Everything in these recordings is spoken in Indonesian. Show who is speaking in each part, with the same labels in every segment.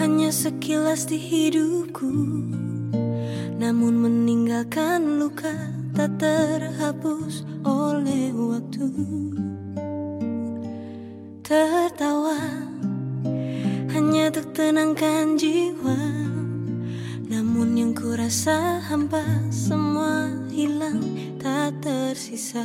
Speaker 1: hanya sekilas di hidupku. Namun meninggalkan luka tak terhapus oleh waktu. Tertawa hanya untuk tenangkan jiwa. Namun yang ku rasa hampa semua hilang tak tersisa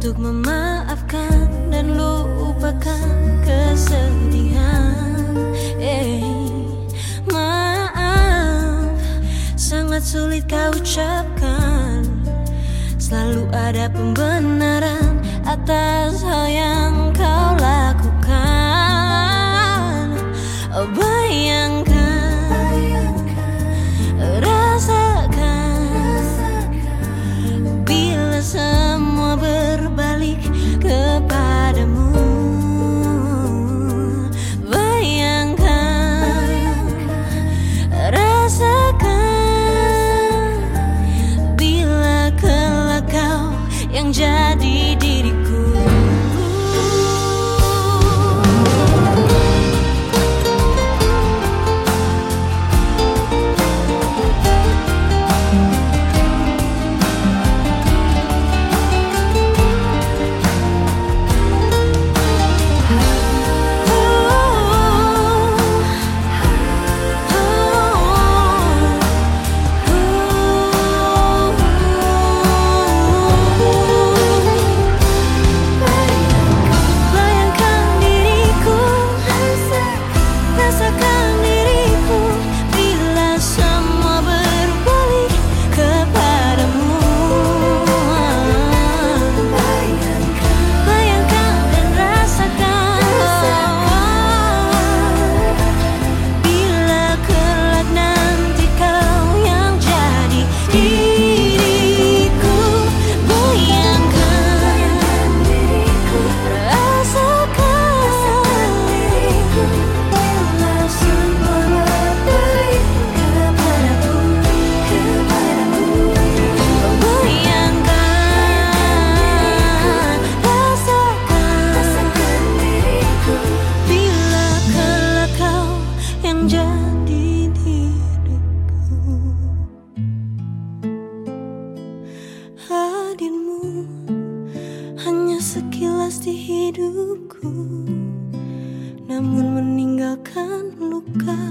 Speaker 1: untuk memaafkan dan lupakan kesedihan. Eh, Maaf, sangat sulit kau ucapkan. Selalu ada pembenaran atas hal yang kau lakukan jelas di hidupku Namun meninggalkan luka.